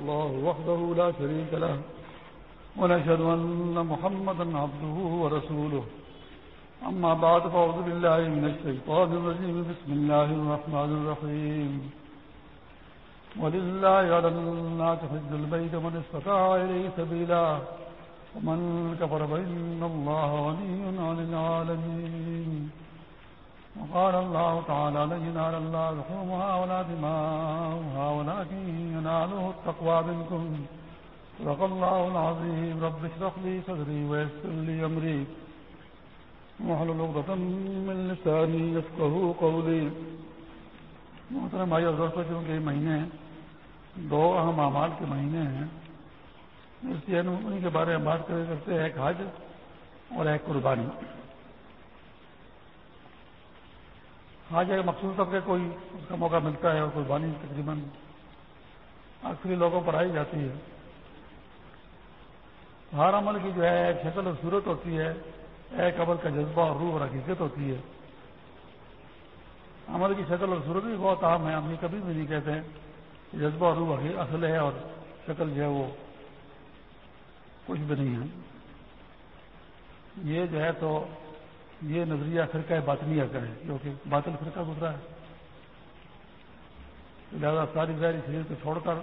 الله وحده لا شريك له، ونشهد أن محمدا عبده ورسوله. أما بعد، فأعوذ بالله من الشيطان الرجيم. بسم الله الرحمن الرحيم. ولله على الناس حج البيت، من استطاع إليه سبيلا، ومن كفر فإن الله غني عن العالمين. وقال الله تعالى لن ينال الله لحومها ولا دماؤها، ولكن يناله التقوى منكم. صدق الله العظيم. رب اشرح لي صدري ويسر لي أمري. واحلل عقدة من لساني يفقهوا قولي. محترم بھائی اور دوستوں چونکہ یہ مہینے دو اہم اعمال کے مہینے ہیں. اس لیے انہیں کے بارے میں بات کرتے ہیں، ایک حج اور ایک قربانی. حج ایک مخصوص طبقے کوئی اس کا موقع ملتا ہے اور قربانی تقریباً اکثری لوگوں پر آئی جاتی ہے۔ ہر عمل کی جو ہے، ایک شکل اور صورت ہوتی ہے، ایک عمل کا جذبہ اور روح اور حقیقت ہوتی ہے۔ عمل کی شکل اور صورت بھی بہت عام ہے، ہم یہ کبھی بھی نہیں کہتے ہیں کہ جذبہ اور روح اصل ہے اور شکل جو ہے وہ کچھ بھی نہیں ہے۔ یہ جو ہے تو یہ نظریہ فرقہ باطنیہ کا ہے، کیونکہ باطل فرقہ گزرا ہے۔ لہٰذا ساری ظاہری شریر کو چھوڑ کر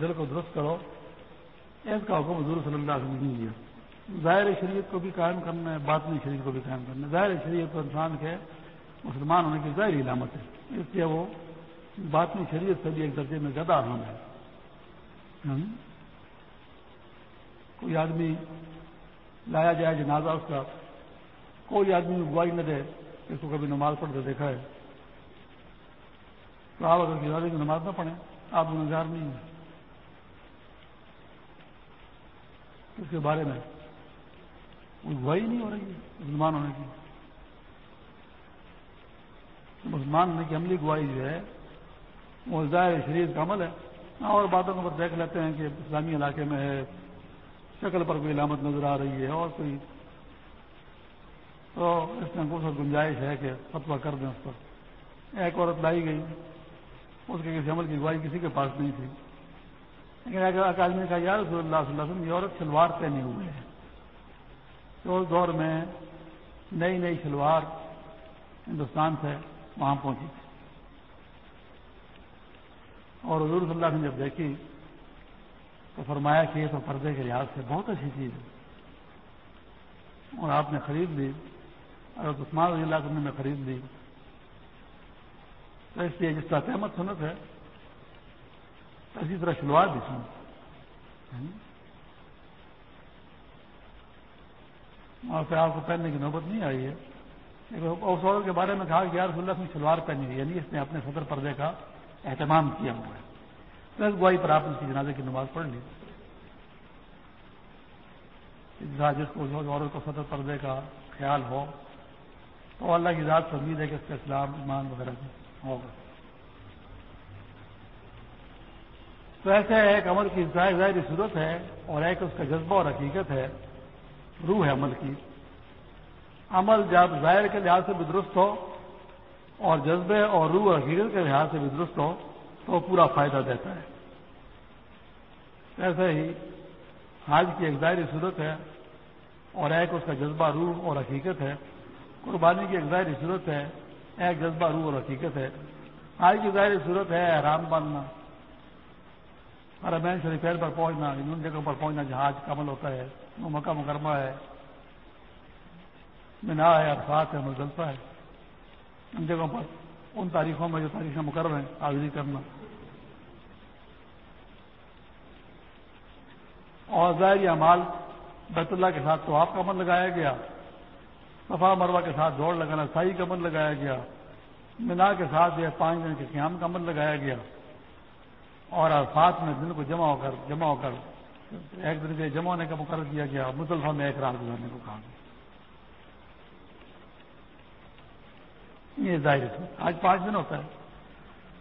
دل کو درست کرو۔ اس کا حکم حضور صلی اللہ علیہ وسلم نہیں دیا۔ ظاہر شریعت کو بھی قائم کرنا ہے، باطنی شریعت کو بھی قائم کرنا ہے۔ ظاہر شریعت کو انسان کے مسلمان ہونے کی ظاہری علامت ہے۔ اس لیے وہ باطنی شریعت سے بھی ایک درجے میں زیادہ اہم ہے۔ کوئی آدمی لایا جائے جنازہ، اس کا کوئی آدمی گواہی نہ دے اس کو کبھی نماز پڑھتے دیکھا ہے۔ تو آپ اگر جنازے کی نماز نہ پڑھیں، آپ گنگار نہیں ہیں۔ اس کے بارے میں کوئی گواہی نہیں ہو رہی ہے، مسلمان ہونے کی۔ مسلمان ہونے کی عملی گواہی جو ہے، وہ ظاہر شریف کا عمل ہے۔ ہاں، اور باتوں کو دیکھ لیتے ہیں کہ اسلامی علاقے میں ہے، شکل پر کوئی علامت نظر آ رہی ہے اور کوئی تو اس میں کچھ گنجائش ہے کہ فتوا کر دیں اس پر۔ ایک عورت لائی گئی۔ اس کے کسی عمل کی گواہی کسی کے پاس نہیں تھی۔ لیکن اگر اکادمی کا یار رسول اللہ صلی اللہ علیہ وسلم، یہ عورت شلوار پہنے ہوئے ہیں تو اس دور میں نئی نئی شلوار ہندوستان سے وہاں پہنچی تھی۔ اور حضور صلی اللہ نے جب دیکھی تو فرمایا کہ یہ تو پردے کے لحاظ سے بہت اچھی چیز ہے۔ اور آپ نے خرید لی۔ اور عثمان رضی اللہ نے خرید لی۔ تو اس لیے جس کا احمد سنت ہے، اسی طرح شلوار بھی سن اور پھر آپ کو پہننے کی نوبت نہیں آئی ہے۔ اس عورت کے بارے میں کہا کہ یار اللہ نے شلوار پہنی ہوئی یعنی اس نے اپنے صدر پردے کا اہتمام کیا ہوا ہے۔ تو اس گواہی پر آپ نے جنازے کی نماز پڑھ لی۔ جس کو عورت کو صدر پردے کا خیال ہو تو اللہ کی ذات سے امید ہے کہ اس کا اسلام، ایمان وغیرہ ہوگا۔ تو ایسے ایک عمل کی ظاہری صورت ہے اور ایک اس کا جذبہ اور حقیقت ہے، روح ہے عمل کی۔ عمل جب ظاہر کے لحاظ سے بھی درست ہو اور جذبے اور روح اور حقیقت کے لحاظ سے بھی درست ہو، تو پورا فائدہ دیتا ہے۔ ایسے ہی حج کی ایک ظاہری صورت ہے اور ایک اس کا جذبہ، روح اور حقیقت ہے۔ قربانی کی ایک ظاہری صورت ہے، ایک جذبہ روح اور حقیقت ہے۔ حج کی ظاہری صورت ہے حرام باندھنا ارمین شریفین پر پہنچنا ان جگہوں پر پہنچنا، جہاز کا عمل ہوتا ہے، وہ مکہ مکرمہ ہے۔ منا ہے، عرفات ہے مزدلفہ ہے۔ ان جگہوں پر، ان تاریخوں میں جو تاریخیں مقرر ہیں حاضری کرنا۔ اور ظاہر امال بیت اللہ کے ساتھ تو آپ کا عمل لگایا گیا۔ صفا مروا کے ساتھ دوڑ لگانا، سائی کا عمل لگایا گیا، مینا کے ساتھ جو ہے پانچ دن کے قیام کا عمل لگایا گیا۔ اور عرفات میں دن کو جمع ہو کر، جمع ہو کر، ایک دن کے جمع ہونے کا مقرر کیا گیا۔ مسلفہ میں ایک رات گزارنے کو کہا۔ گیا یہ ظاہر ہے آج پانچ دن ہوتا ہے۔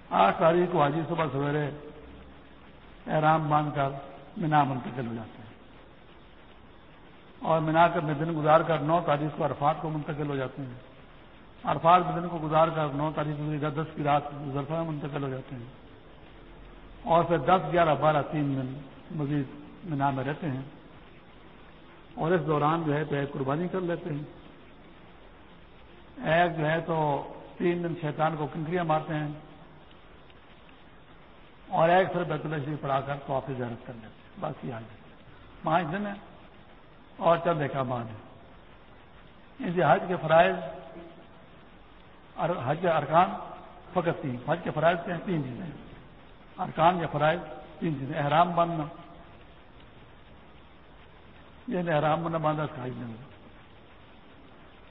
آٹھ تاریخ کو حاجی صبح سویرے احرام باندھ کر مینا منتقل ہو جاتے ہیں اور مینا کر میں دن گزار کر نو تاریخ کو عرفات کو منتقل ہو جاتے ہیں۔ عرفات میں دن کو گزار کر نو تاریخ کو دس کی رات زرفہ میں منتقل ہو جاتے ہیں۔ اور پھر دس، گیارہ، بارہ، تین دن مزید مینا میں رہتے ہیں۔ اور اس دوران جو ہے تو ایک قربانی کر لیتے ہیں۔ ایک جو ہے تو تین دن شیطان کو کنکریاں مارتے ہیں۔ اور ایک پھر بیت اللہ شریف پڑھا کر تو آپ زیارت کر لیتے ہیں۔ بس یہ حال پانچ دن ہے اور چند ایک مان ہے ان حج کے فرائض حج ارکان فقط تین۔ حج کے فرائض کے تین چیزیں۔ ارکان یا فرائض، تین چیزیں۔ احرام بننا یہ احرام بننا باندھا اس کا حج دیں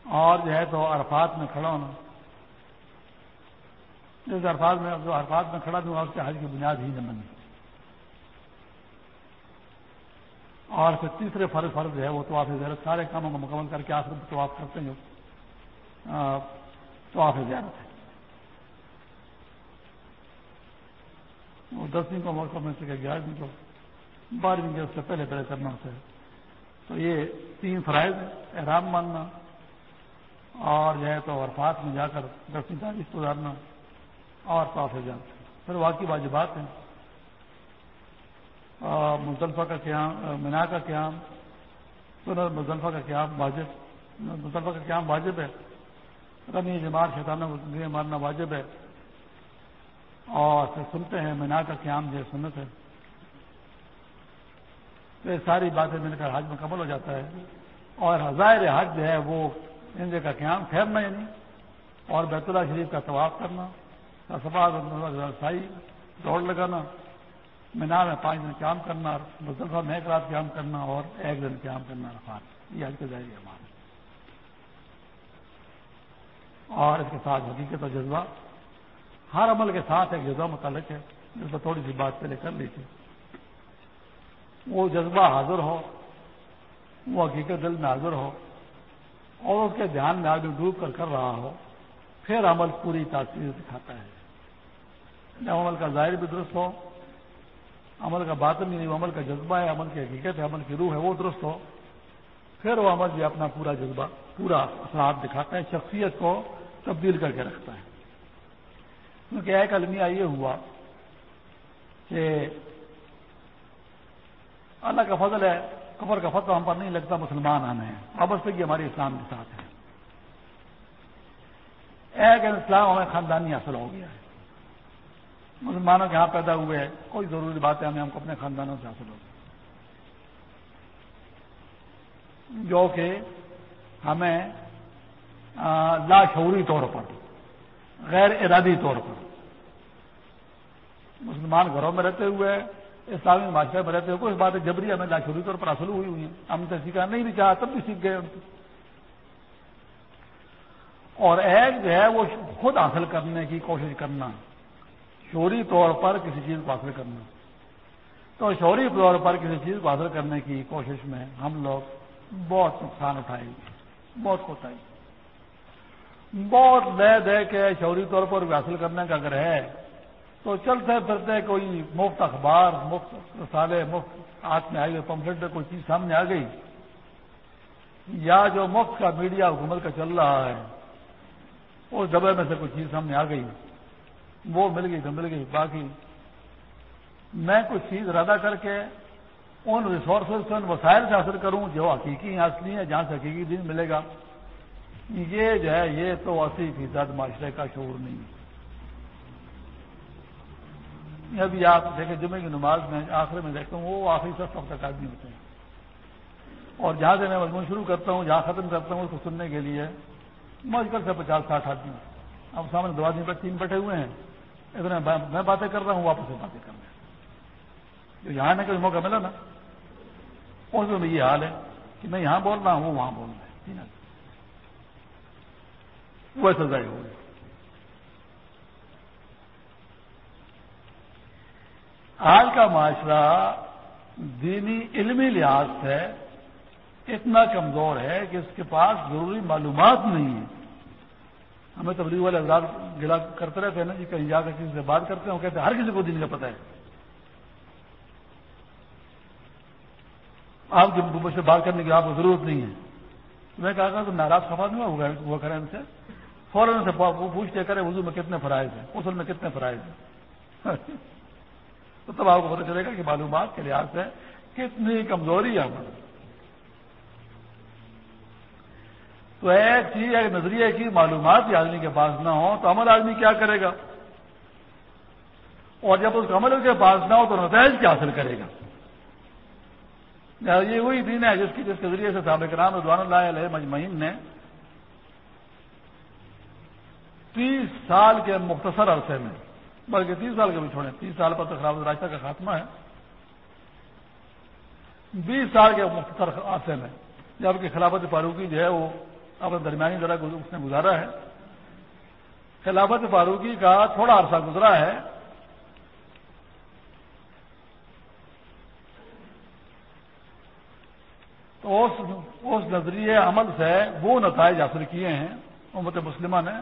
اور جو ہے تو عرفات میں کھڑا ہونا۔ جس عرفات میں جو عرفات میں کھڑا دوں گا اس کے حج کی بنیاد ہی نہ بنی اور پھر تیسرے فرض فرض ہے وہ تو زیارت، سارے کاموں کو مکمل کر کے آخر تو آپ کرتے ہیں تو آپ زیارت ہے۔ وہ دسویں کو موقع مل سکے گیارہویں کو بارہویں کے اس سے پہلے پہلے کرنا ہوتا ہے۔ تو یہ تین فرائض احرام ماننا اور جو ہے تو عرفات میں جا کر دسویں تاریخ گزارنا اور تو آپ جانا پھر واقعی واجبات ہیں۔ مزدلفہ کا قیام مینا کا قیام مزدلفہ کا قیام واجب مزدلفہ کا قیام واجب ہے۔ رمی جماعت شیطانوں کو مارنا واجب ہے۔ اور پھر سنتے ہیں مینا کا قیام جو سنت ہے۔ یہ ساری باتیں مل کر حج مکمل ہو جاتا ہے۔ اور ہزار حج جو ہے وہ انجے کا قیام پھیرنا ہی نہیں یعنی اور بیت اللہ شریف کا طواف کرنا سائی دوڑ لگانا۔ مینا میں پانچ دن قیام کرنا مزدلفہ میں ایک رات قیام کرنا اور ایک دن قیام کرنا رفات یہ حج کے ذریعے ہمارا۔ اور اس کے ساتھ حقیقت اور جذبہ۔ ہر عمل کے ساتھ ایک جذبہ متعلق ہے۔ جس پر تھوڑی سی بات پہلے کر لی تھی وہ جذبہ حاضر ہو، وہ حقیقت دل میں حاضر ہو اور اس کے دھیان میں آگے ڈوب کر کر رہا ہو، پھر عمل پوری تاثیر دکھاتا ہے۔ عمل کا ظاہر بھی درست ہو عمل کا باطن نہیں، وہ عمل کا جذبہ ہے، عمل کی حقیقت ہے، عمل کی روح ہے، وہ درست ہو۔ پھر وہ عمل بھی اپنا پورا جذبہ، پورا اثرات دکھاتا ہے شخصیت کو تبدیل کر کے رکھتا ہے کیونکہ ایک المیہ یہ ہوا کہ اللہ کا فضل ہے، کفر کا فتح ہم پر نہیں لگتا، مسلمان آنے ہیں۔ وابستگی ہماری اسلام کے ساتھ ہے۔ ایک اسلام ہمیں خاندانی حاصل ہو گیا ہے۔ مسلمانوں کے یہاں پیدا ہوئے ہیں، کوئی ضروری بات ہے ہمیں، ہم کو اپنے خاندانوں سے حاصل ہوگی جو کہ ہمیں لاشعوری طور پر، غیر ارادی طور پر مسلمان گھروں میں رہتے ہوئے، اسلامی معاشرے میں رہتے ہوئے کچھ باتیں جبری ہمیں لاشعوری طور پر حاصل ہوئی ہوئی ہیں۔ ہم تو سیکھا، نہیں بھی چاہا، تب بھی سیکھ گئے اور ایک جو ہے، وہ خود حاصل کرنے کی کوشش کرنا۔ شوری طور پر کسی چیز کو حاصل کرنا۔ تو شوری طور پر کسی چیز کو حاصل کرنے کی کوشش میں ہم لوگ بہت نقصان اٹھائے بہت کوتا بہت دے دے کے شوری طور پر حاصل کرنے کا اگر ہے، تو چلتے پھرتے کوئی مفت اخبار، مفت رسالے، مفت ہاتھ میں آئی ہوئے پمفلٹ میں کوئی چیز سامنے آ گئی۔ یا جو مفت کا میڈیا حکومت کا چل رہا ہے، اس ڈبے میں سے کوئی چیز سامنے آ گئی۔ وہ مل گئی تو مل گئی، باقی میں کچھ چیز ارادہ کر کے ان ریسورسز سے، ان وسائل سے حاصل کروں جو حقیقی اصلی ہے جہاں سے حقیقی دن ملے گا۔ یہ جو ہے، یہ تو اسی فیصد معاشرے کا شعور نہیں ہے۔ ابھی آپ دیکھیں، جمعے کی نماز میں آخر میں دیکھتا ہوں، وہ آخری سب سب تک آدمی ہوتے ہیں۔ اور جہاں سے میں مضمون شروع کرتا ہوں، جہاں ختم کرتا ہوں اس کو سننے کے لیے مشکل سے پچاس ساٹھ آدمی اب سامنے دو آدمی پر تین بیٹھے ہوئے ہیں۔ اتنے میں باتیں کر رہا ہوں، واپس سے باتیں کر رہے ہیں۔ جو یہاں نے کوئی موقع ملا نا اس میں یہ حال ہے کہ میں یہاں بول رہا ہوں، وہ وہاں بول رہے ہیں جی وہ سزائی ہو گئی آج کا معاشرہ دینی علمی لحاظ سے اتنا کمزور ہے کہ اس کے پاس ضروری معلومات نہیں ہے ہمیں تبلیغ والے افراد گلا کرتے رہتے ہیں نا جی کہیں جا کر کسی سے بات کرتے ہیں، وہ کہتے ہیں، ہر کسی کو دین کا پتہ ہے۔ آپ کی مجھ سے بات کرنے کی آپ کو ضرورت نہیں ہے۔ میں کہا کہ ناراض خفا نہیں ہوا کریں ان سے۔ فوراً سے پوچھتے کرے وضو میں کتنے فرائض ہیں؟ اصل میں کتنے فرائض ہیں؟ تو تب آپ کو پتہ چلے گا کہ معلومات کے لحاظ سے کتنی کمزوری ہے ہماری۔ تو ایک چیز، ایک نظریے کی معلومات آدمی کے پاس نہ ہو تو عمل آدمی کیا کرے گا؟ اور جب اس عمل کے پاس نہ ہو تو نتائج کیا حاصل کرے گا؟ یہ وہی دن ہے جس کی، جس کے ذریعے سے سابق رام رضوان اللہ علیہ مجمعین نے تیس سال کے مختصر عرصے میں، بلکہ تیس سال کے بھی چھوڑیں، تیس سال پر تو خراب راستہ کا خاتمہ ہے، بیس سال کے مختصر عرصے میں، جبکہ خلافت فاروقی جو ہے وہ اپنے درمیانی ذرا اس نے گزارا ہے۔ خلافت فاروقی کا تھوڑا عرصہ گزرا ہے۔ تو اس نظریے عمل سے وہ نتائج حاصل کیے ہیں۔ امت مسلمہ نے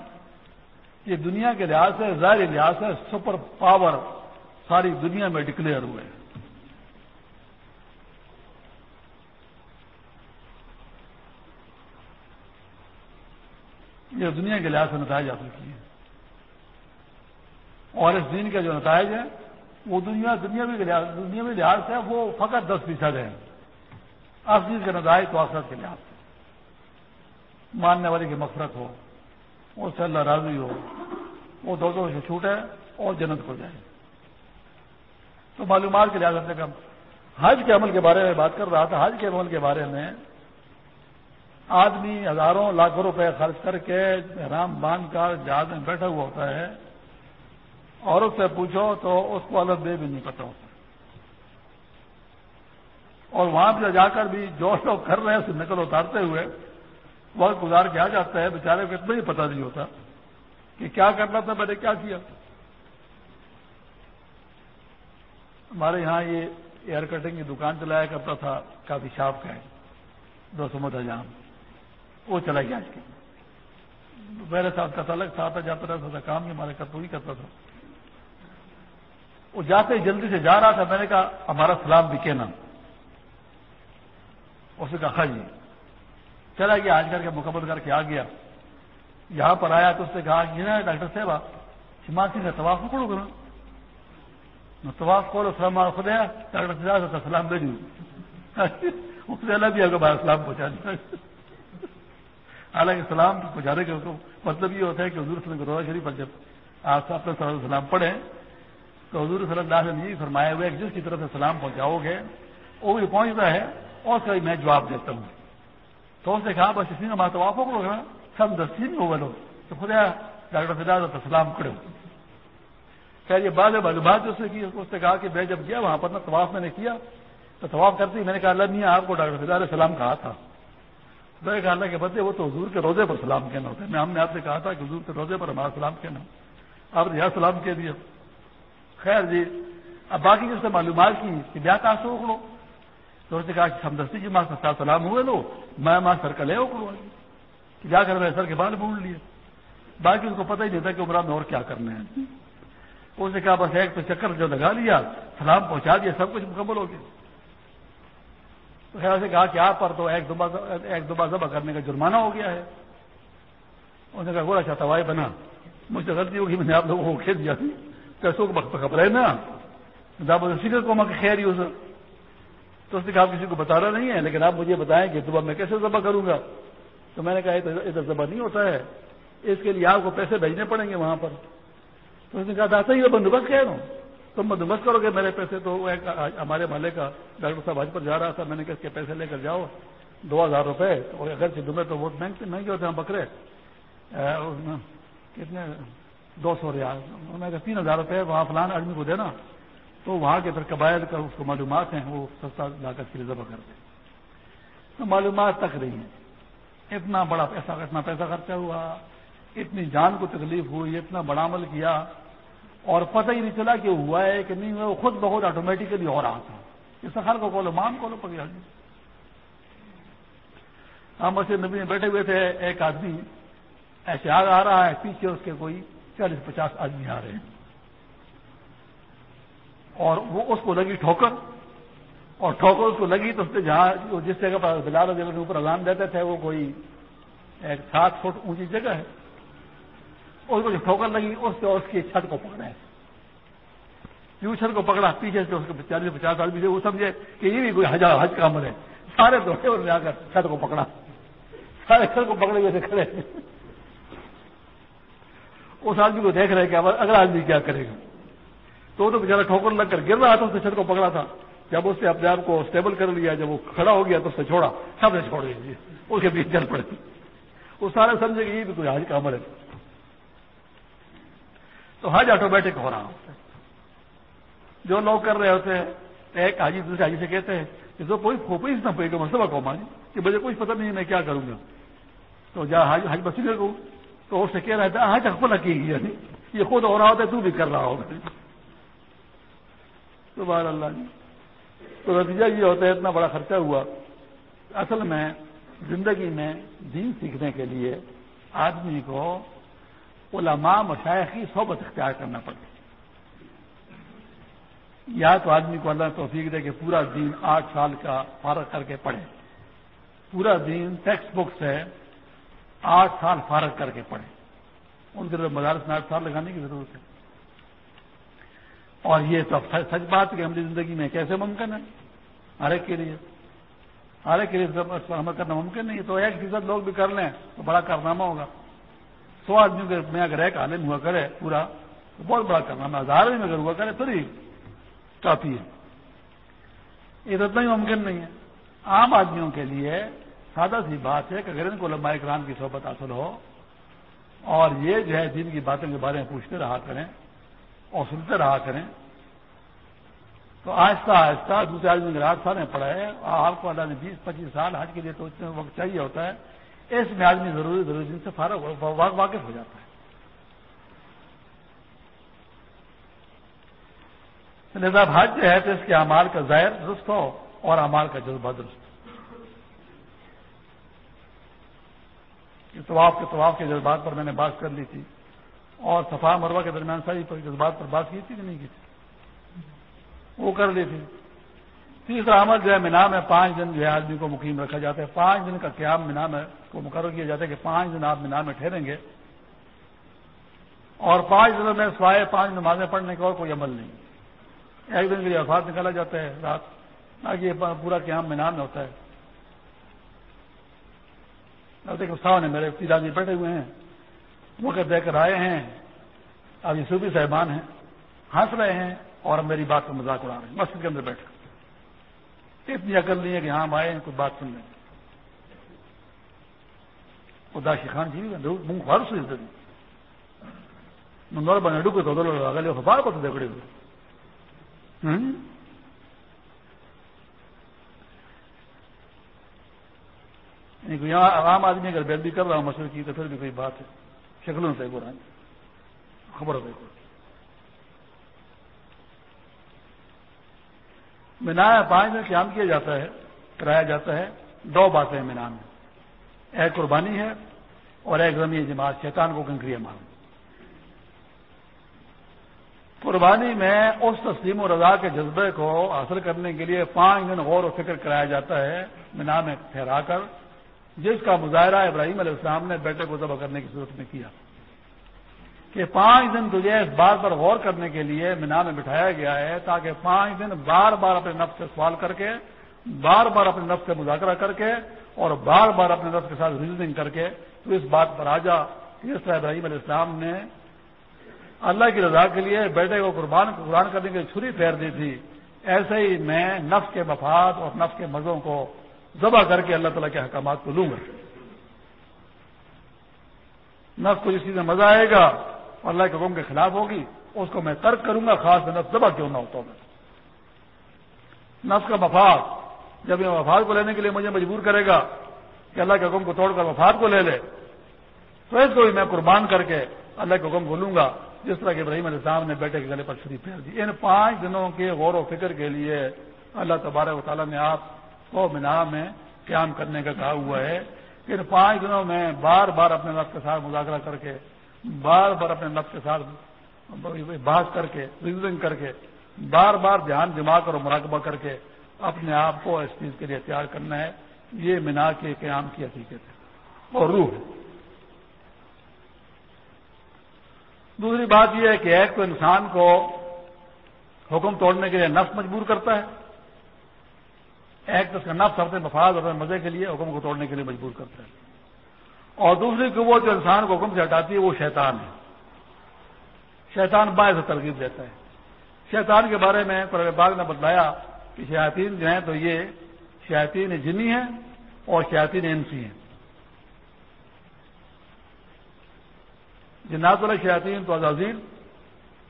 کہ دنیا کے لحاظ سے ظاہر لحاظ سے سپر پاور ساری دنیا میں ڈکلیئر ہوئے۔ ہیں یہ دنیا کے لحاظ سے نتائج حاصل کیے ہیں۔ اور اس دن کے جو نتائج ہیں وہ دنیا دنیاوی دنیاوی لحاظ سے وہ فقط دس فیصد ہیں۔ آخری کے نتائج تو آخرت کے لحاظ سے۔ ماننے والے کی مفرت ہو وہ سے اللہ راضی ہو، وہ دو دو سے چھوٹے اور جنت کو جائے۔ تو معلومات کے لحاظ سے کم، حج کے عمل کے بارے میں بات کر رہا تھا۔ حج کے عمل کے بارے میں آدمی ہزاروں لاکھوں روپے خرچ کر کے رام باندھ کر جہاز میں بیٹھا ہوا ہوتا ہے، اور اس سے پوچھو تو اس کو الگ دے بھی نہیں پتا ہوتا۔ اور وہاں پہ جا کر بھی جو لوگ کر رہے ہیں اسے نقل اتارتے ہوئے وقت گزار کے آ جاتا ہے، بیچارے کو اتنا ہی پتہ نہیں ہوتا کہ کیا کرنا تھا، میں نے کیا کیا۔ ہمارے یہاں یہ ایئر کٹنگ کی دکان چلایا کرتا تھا، کافی شاپ کا ہے دو سو مت جام وہ چلا گیا آج کے۔ میرے ساتھ کا تعلق تھا آتا جاتا رہتا تھا کام بھی ہمارے کا پوری کرتا تھا۔ وہ جاتے جلدی سے جا رہا تھا، میں نے کہا، ہمارا سلام بھی کہنا۔ اس نے کہا ہاں جی۔ چلا گیا، آج کر کے مکمل کر کے آ گیا۔ یہاں پر آیا تو اس نے کہا کہ نا ڈاکٹر صاحب سماسی نے طواف پکڑو گا طواف کو سلام خود ہے ڈاکٹر صاحب سلام دے دوں۔ اس نے اللہ بھی اگر بھائی سلام پہنچا دیا۔ حالانکہ سلام پہنچانے کا مطلب یہ ہوتا ہے کہ حضور صلی اللہ شریف پر جب آپ اپنے سلام پڑھیں، تو حضور صلی اللہ علیہ وسلم یہ فرمایا ہوئے کہ جس کی طرف سے سلام پہنچاؤ گے، وہ بھی پہنچتا ہے اور کئی میں جواب دیتا ہوں۔ تو اس نے کہا، بس اسی نے تو آپ گا سب دستی نہیں ہوگا لوگ تو خدا ڈاکٹر فضاد سلام کرو خیر، یہ بات ہے معلومات اس نے کی، اس نے کہا کہ میں جب گیا وہاں پر نا طواف میں نے کیا، تو طواف کرتے ہی میں نے کہا، اللہ نہیں آپ کو ڈاکٹر فضاد سلام کہا تھا۔ میں نے کہا اللہ کے بدلے وہ تو حضور کے روزے پر سلام کہنا ہوتا ہے۔ میں ہم نے آپ سے کہا تھا کہ حضور کے روزے پر ہمارا سلام کہنا۔ آپ نے یہاں سلام کہہ دیا۔ خیر جی اب باقی جس سے معلومات کی کہ بیا کا سو اکڑو؟ تو اس نے کہا کہ ہمدستی جی ماں سر سلام ہوئے لو، میں ماں سر کا لے اکڑو کہ جا کر میں سر کے بال بھول لیے۔ باقی اس کو پتہ ہی نہیں تھا کہ عمرہ میں اور کیا کرنے ہیں اس نے کہا، بس ایک تو چکر جو لگا لیا، سلام پہنچا دیا، سب کچھ مکمل ہو گیا۔ تو خیر سے کہا کہ آپ پر تو ایک ایک دوبارہ ذبح کرنے کا جرمانہ ہو گیا ہے۔ اس نے کہا گوڑا اچھا توائی بنا۔ مجھ سے غلطی ہوگی، میں نے آپ لوگوں کو کھیل دیا تھی۔ پیسوں کو خبر ہے نا۔ فکر کو میں خیر یوز تو اس نے کہا کسی کو بتانا نہیں ہے، لیکن آپ مجھے بتائیں کہ صبح میں کیسے ذبح کروں گا۔ تو میں نے کہا، ادھر ذبح نہیں ہوتا ہے۔ اس کے لیے آپ کو پیسے بھیجنے پڑیں گے وہاں پر۔ تو اس نے کہا داتا ہی بندوبست کہہ رہا ہوں تم بندوبست کرو گے میرے پیسے تو ہمارے محلے کا ڈاکٹر صاحب حج پر جا رہا تھا، میں نے کہا اس کے پیسے لے کر جاؤ، دو ہزار روپے، اور اگر سے دمے تو بہت مہنگے مہنگے ہوتے ہیں بکرے۔ کتنے؟ دو سو ریال۔ میں کہا تین ہزار روپے، وہاں فلان آدمی کو دینا۔ تو وہاں کے پھر قبائل کا اس کو معلومات ہیں، وہ سستا لاگت کے لیے ذبح کرتے تو معلومات تک رہی ہیں۔ اتنا بڑا پیسہ، اتنا پیسہ خرچہ ہوا، اتنی جان کو تکلیف ہوئی، اتنا بڑا عمل کیا۔ اور پتہ ہی نہیں چلا کہ ہوا ہے کہ نہیں ہوا وہ خود بہت آٹومیٹکلی ہو رہا تھا۔ اس سخر کو کولو مان کولو پکڑا۔ جی ہم مسجد نبی میں بیٹھے ہوئے تھے، ایک آدمی، ایسے آگ آ رہا ہے، پیچھے اس کے کوئی چالیس پچاس آدمی آ رہے ہیں۔ اور وہ اس کو لگی ٹھوکر، اور ٹھوکر اس کو لگی تو اس نے جہاں جس جگہ پر بلال جگہ کے اوپر اذان دیتے تھے، وہ کوئی ایک سات فٹ اونچی جگہ ہے۔ اس کو جو ٹھوکر لگی، اس سے اس کی چھت کو پکڑا پکڑے فیوچر کو پکڑا، پیچھے سے اس کے چالیس پچاس آدمی وہ سمجھے کہ یہ بھی کوئی حج حج کا عمل ہے۔ سارے دوڑے اور جا کر چھت کو پکڑا۔ سارے چھت کو پکڑے ہوئے کھڑے۔ اس آدمی کو دیکھ رہے کہ اگلا آدمی کیا کرے گا۔ تو وہ تو بےچارا ٹھوکر لگ کر گر رہا تھا، اس نے چھت کو پکڑا تھا۔ جب اس نے اپنے آپ کو اسٹیبل کر لیا، جب وہ کھڑا ہو گیا تو اس نے چھوڑا۔ سب نے چھوڑ دیا جی، اس کے بیچ چل پڑے۔ وہ سارے سمجھے کہ یہ بھی کوئی حج کا عمل ہے۔ تو حج آٹومیٹک ہو رہا ہوتا ہے۔ جو لوگ کر رہے ہوتے ہیں، ایک حاجی دوسرے حاجی سے کہتے ہیں کہ جو کوئی کھوپڑی نہ پڑے گا مسئلہ کو مانی کہ مجھے کچھ پتہ نہیں میں کیا کروں گا۔ تو جا حج حج بسی کو تو اس سے کہہ رہا تھا حج حق کی یعنی یہ خود ہو رہا ہوتا ہے، تو بھی کر رہا ہوگا تو بار اللہ جی۔ تو نتیجہ یہ ہوتا ہے، اتنا بڑا خرچہ ہوا۔ اصل میں زندگی میں دین سیکھنے کے لیے آدمی کو علماء مشائق کی صحبت اختیار کرنا پڑتا یا تو آدمی کو اللہ توفیق دے کہ پورا دین آٹھ سال کا فارغ کر کے پڑھے۔ پورا دین ٹیکسٹ بک سے آٹھ سال فارغ کر کے پڑھے۔ ان کے لیے مدارس میں آٹھ سال لگانے کی ضرورت ہے۔ اور یہ تو سچ بات کہ ہماری زندگی میں کیسے ممکن ہے؟ ہر ایک کے لیے۔ ہر ایک کے لیے عمل کرنا ممکن نہیں تو ایک فیصد لوگ بھی کر لیں تو بڑا کارنامہ ہوگا۔ سو آدمی میں اگر ایک عالم ہوا کرے پورا، تو بہت بڑا کارنامہ ہزار میں اگر ہوا کرے تو ہی کافی ہے۔ یہ تو اتنا ہی ممکن نہیں ہے۔ عام آدمیوں کے لیے سادہ سی بات ہے کہ اگر ان کو لمبا اکرام کی صحبت حاصل ہو اور یہ جو ہے دین کی باتوں کے بارے میں پوچھتے رہا کریں اور سنتے رہا کریں، تو آہستہ آہستہ دوسرے آدمی اگر آٹھ سال میں پڑا ہے آپ کو اللہ نے بیس، پچیس سال حج کے لیے تو اتنے وقت چاہیے ہوتا ہے اس میں آدمی ضروری ضروری دن سے فارغ واقف ہو جاتا ہے۔ لہذا حج جو ہے، تو اس کے امال کا ظاہر درست ہو اور امال کا جذبہ درست۔ ہو طواف کے طواف کے جذبات پر میں نے بات کر لی تھی۔ اور صفا مروا کے درمیان ساری جذبات پر بات کی تھی کہ نہیں کی تھی؟ وہ کر لی تھی۔ تیسرا عمل جو ہے، مینا میں پانچ دن جو ہے آدمی کو مقیم رکھا جاتا ہے۔ پانچ دن کا قیام مینا میں کو مقرر کیا جاتا ہے کہ پانچ دن آپ مینا میں ٹھہریں گے۔ اور پانچ دنوں میں سوائے پانچ نمازیں پڑھنے کا اور کوئی عمل نہیں۔ ایک دن کے لیے افات نکالا جاتا ہے رات۔ آگے پورا قیام مینار میں ہوتا ہے۔ صاحب نے میرے تین آدمی بیٹھے ہوئے ہیں۔ موقع دے کر آئے ہیں۔ اب یہ صوبی صاحبان ہیں، ہنس رہے ہیں اور میری بات کا مذاق اڑا رہے ہیں۔ مسجد کے اندر بیٹھ اتنی عقل نہیں ہے کہ ہاں ہم آئے ہیں کچھ بات سن لیں۔ خدا خان جی منہ خار سے منگور بنے ڈوبے تو اگلے خبر کو تو دیکھے ہوئے۔ یہاں یعنی عام آدمی اگر بیل بھی کر رہا ہوں مسئلے کی، تو پھر بھی کوئی بات ہے۔ شکلوں سے رہا خبر ہو گئی مینا پانچ دن قیام کیا جاتا ہے، کرایا جاتا ہے۔ دو باتیں مینا میں۔ ایک قربانی ہے اور ایک رمی جماعت شیطان کو کنکریاں مارنا۔ قربانی میں اس تسلیم و رضا کے جذبے کو حاصل کرنے کے لیے پانچ دن غور و فکر کرایا جاتا ہے۔ مینا میں ٹھہرا کر، جس کا مظاہرہ ابراہیم علیہ السلام نے بیٹے کو ذبح کرنے کی صورت میں کیا۔ کہ پانچ دن تجھے اس بات پر غور کرنے کے لیے مینا میں بٹھایا گیا ہے تاکہ پانچ دن بار بار اپنے نفس سے سوال کر کے، بار بار اپنے نفس سے مذاکرہ کر کے اور بار بار اپنے نفس کے ساتھ ریزننگ کر کے تو اس بات پر آ جا کہ اس طرح ابراہیم علیہ السلام نے اللہ کی رضا کے لیے بیٹے کو قربان قربان کرنے کی چھری پھیر دی تھی۔ ایسے ہی میں نفس کے مفاد اور نفس کے مزوں کو ذبح کر کے اللہ تعالیٰ کے حکامات کو لوں گا۔ نفس کو جس چیز میں مزہ آئے گا اور اللہ کے حکم کے خلاف ہوگی، اس کو میں ترک کروں گا، خاص میں نفس ذبح کیوں نہ ہوتا میں۔ نفس کا مفاد جب یہ مفاد کو لینے کے لیے مجھے مجبور کرے گا کہ اللہ کے حکم کو توڑ کر مفاد کو لے لے، تو اس کو بھی میں قربان کر کے اللہ کے حکم کو لوں گا۔ جس طرح کہ ابراہیم علیہ السلام نے بیٹے کے گلے پر شریف پھیر دی۔ ان پانچ دنوں کے غور و فکر کے لیے اللہ تبارک و تعالیٰ نے آپ کو مینا میں قیام کرنے کا کہا ہوا ہے۔ کہ ان پانچ دنوں میں بار بار اپنے نفس کے ساتھ مذاکرہ کر کے بار بار اپنے نفس کے ساتھ بحث کر کے ریزنگ کر کے، بار بار دھیان دماغ اور مراقبہ کر کے اپنے آپ کو اس چیز کے لیے تیار کرنا ہے۔ یہ مینا کے قیام کی حقیقت ہے۔ اور روح ہے۔ دوسری بات یہ ہے کہ ایک تو انسان کو حکم توڑنے کے لیے نفس مجبور کرتا ہے۔ ایک تو اس کا نفس اپنے مفاد اور مزے کے لیے حکم کو توڑنے کے لیے مجبور کرتا ہے۔ اور دوسری کو وہ جو انسان کو حکم سے ہٹاتی ہے وہ شیطان ہے۔ شیطان باعث سے ترغیب دیتا ہے۔ شیطان کے بارے میں قرآن باغ نے بتلایا کہ شیاطین جو ہیں تو یہ شیاطین جنی ہیں اور شیاطین انسی ہیں۔ جنات والا شیاطین تو عزازیر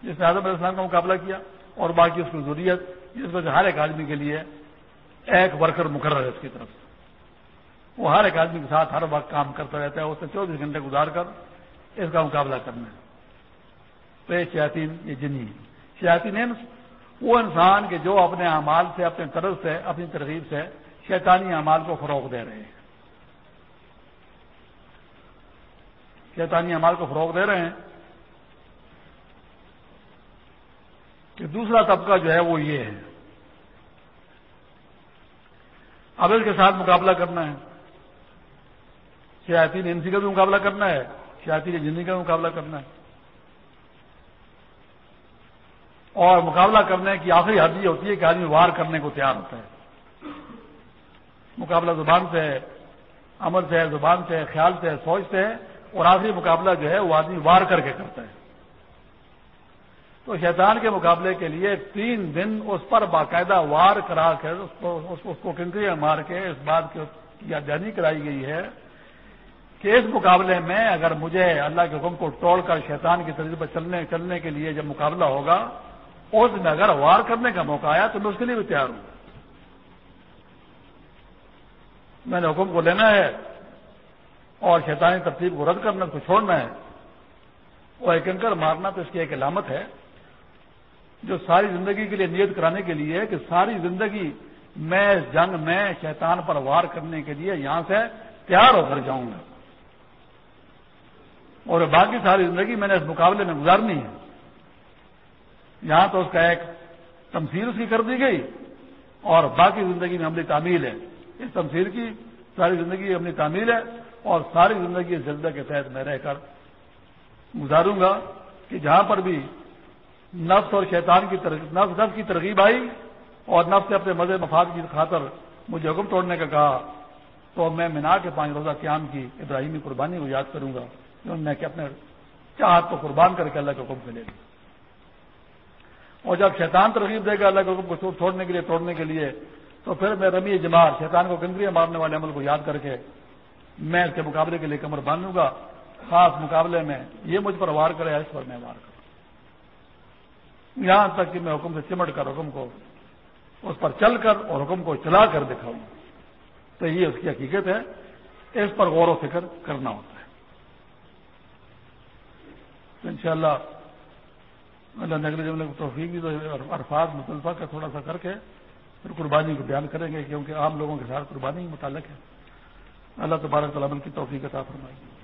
جس نے اعظم علیہ السلام کا مقابلہ کیا اور باقی اس کی ضروریت جس میں ہر ایک آدمی کے لیے ایک ورکر مقرر ہے اس کی طرف۔ سے وہ ہر ایک آدمی کے ساتھ ہر وقت کام کرتا رہتا ہے، اس نے چوبیس گھنٹے گزار کر اس کا مقابلہ کرنا ہے۔ تو یہ شیاطین، یہ جنی ہے شیاطین وہ انسان کے جو اپنے اعمال سے، اپنے طرز سے، اپنی ترغیب سے شیطانی اعمال کو فروغ دے رہے ہیں۔ شیطانی اعمال کو فروغ دے رہے ہیں۔ کہ دوسرا طبقہ جو ہے وہ یہ ہے۔ اب اس کے ساتھ مقابلہ کرنا ہے۔ شیاطین انسی کا بھی مقابلہ کرنا ہے، شیاطین جنی کا بھی مقابلہ کرنا ہے۔ اور مقابلہ کرنے کی آخری حد یہ ہوتی ہے کہ آدمی وار کرنے کو تیار ہوتا ہے۔ مقابلہ زبان سے ہے، عمل سے ہے، زبان سے ہے، خیال سے ہے، سوچ سے ہے، اور آخری مقابلہ جو ہے وہ آدمی وار کر کے کرتا ہے۔ تو شیطان کے مقابلے کے لیے تین دن اس پر باقاعدہ وار کرا کر اس کو کنکریاں مار کے اس بات کی جانی کرائی گئی ہے۔ کہ اس مقابلے میں اگر مجھے اللہ کے حکم کو توڑ کر شیطان کی طریقے پر چلنے چلنے کے لیے جب مقابلہ ہوگا، اس دن اگر وار کرنے کا موقع آیا تو میں اس کے لیے بھی تیار ہوں۔ میں نے حکم کو لینا ہے اور شیطانی ترتیب کو رد کرنا کو چھوڑنا ہے وہ ایک انکر مارنا تو اس کی ایک علامت ہے، جو ساری زندگی کے لیے نیت کرانے کے لیے کہ ساری زندگی میں جنگ میں شیطان پر وار کرنے کے لیے یہاں سے تیار ہو کر جاؤں گا۔ اور باقی ساری زندگی میں نے اس مقابلے میں گزارنی ہے۔ یہاں تو اس کا ایک تمثیل اس کی کر دی گئی اور باقی زندگی میں عملی تعمیل ہے۔ اس تمثیل کی ساری زندگی عملی تعمیل ہے اور ساری زندگی اس جلدہ کے تحت میں رہ کر گزاروں گا کہ جہاں پر بھی نفس اور شیطان کی نفس نفس کی ترغیب آئی اور نفس سے اپنے مزے مفاد کی خاطر مجھے حکم توڑنے کا کہا تو میں مینا کے پانچ روزہ قیام کی ابراہیمی قربانی کو یاد کروں گا۔ نے کہ اپنے چاہت کو قربان کر کے اللہ کے حکم سے لے لیا۔ اور جب شیطان ترغیب دے گا اللہ کے حکم کو چھوڑنے کے لیے، توڑنے کے لیے، تو پھر میں رمی جماعت شیطان کو کنکریاں مارنے والے عمل کو یاد کر کے میں اس کے مقابلے کے لیے کمر باندھوں گا۔ خاص مقابلے میں یہ مجھ پر وار کرے، اس پر میں وار کروں۔ یہاں تک کہ میں حکم سے چمٹ کر حکم کو اس پر چل کر اور حکم کو چلا کر دکھاؤں۔ تو یہ اس کی حقیقت ہے۔ اس پر غور و فکر کرنا ہوتا ہے۔ تو انشاءاللہ، اللہ نگل جملے کو توفیق بھی تو عرفات مطلفہ کا تھوڑا سا کر کے پھر قربانی کو بیان کریں گے کیونکہ عام لوگوں کے ساتھ قربانی ہی متعلق ہے۔ اللہ تبارک تعالیٰ کی توفیق عطا فرمائے۔